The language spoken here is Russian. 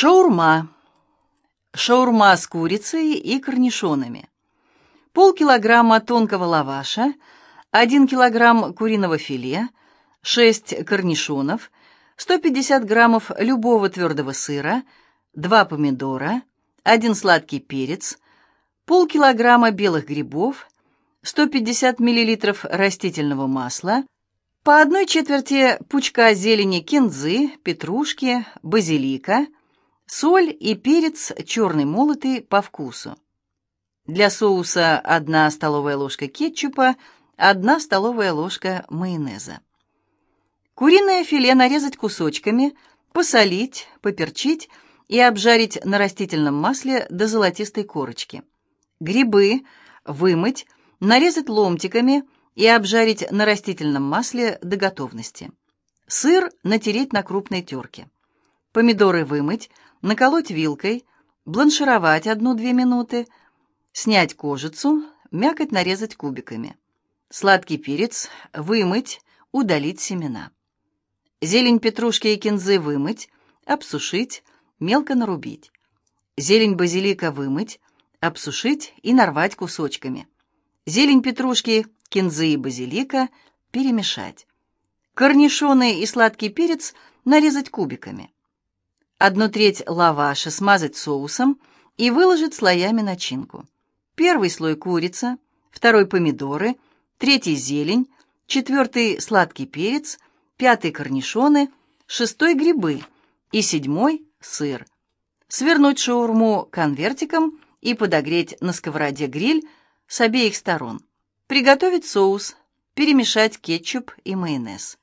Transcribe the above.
Шаурма. Шаурма с курицей и корнишонами. Полкилограмма тонкого лаваша, 1 килограмм куриного филе, 6 корнишонов, 150 граммов любого твердого сыра, 2 помидора, 1 сладкий перец, полкилограмма белых грибов, 150 миллилитров растительного масла, по одной четверти пучка зелени кинзы, петрушки, базилика – Соль и перец черный молотый по вкусу. Для соуса 1 столовая ложка кетчупа, 1 столовая ложка майонеза. Куриное филе нарезать кусочками, посолить, поперчить и обжарить на растительном масле до золотистой корочки. Грибы вымыть, нарезать ломтиками и обжарить на растительном масле до готовности. Сыр натереть на крупной терке. Помидоры вымыть, наколоть вилкой, бланшировать одну-две минуты, снять кожицу, мякоть нарезать кубиками. Сладкий перец вымыть, удалить семена. Зелень петрушки и кинзы вымыть, обсушить, мелко нарубить. Зелень базилика вымыть, обсушить и нарвать кусочками. Зелень петрушки, кинзы и базилика перемешать. Корнишоны и сладкий перец нарезать кубиками. Одну треть лаваша смазать соусом и выложить слоями начинку. Первый слой курица, второй помидоры, третий зелень, четвертый сладкий перец, пятый корнишоны, шестой грибы и седьмой сыр. Свернуть шаурму конвертиком и подогреть на сковороде гриль с обеих сторон. Приготовить соус, перемешать кетчуп и майонез.